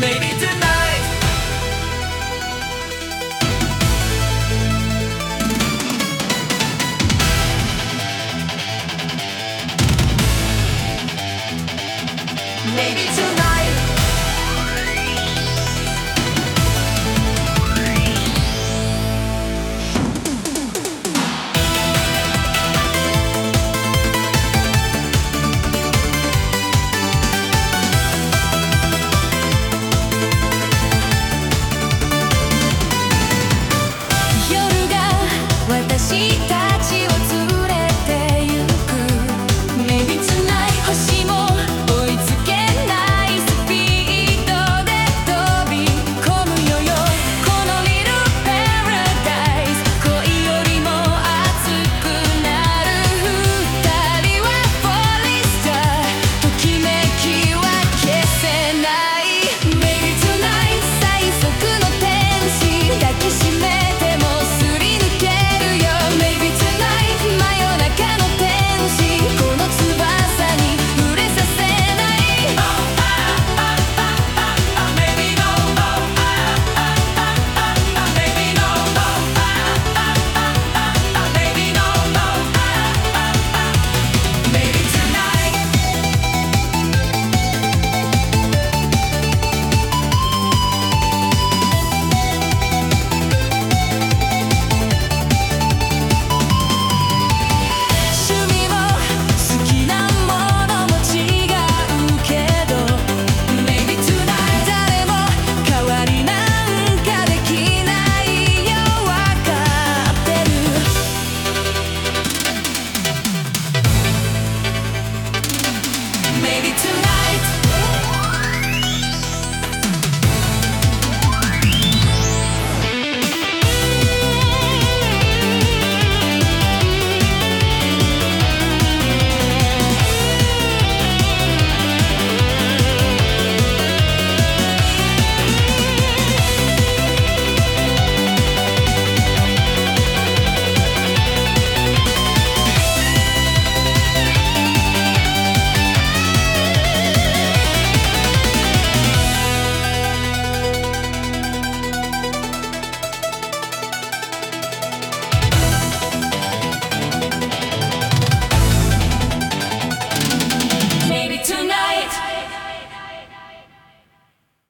Maybe tonight cita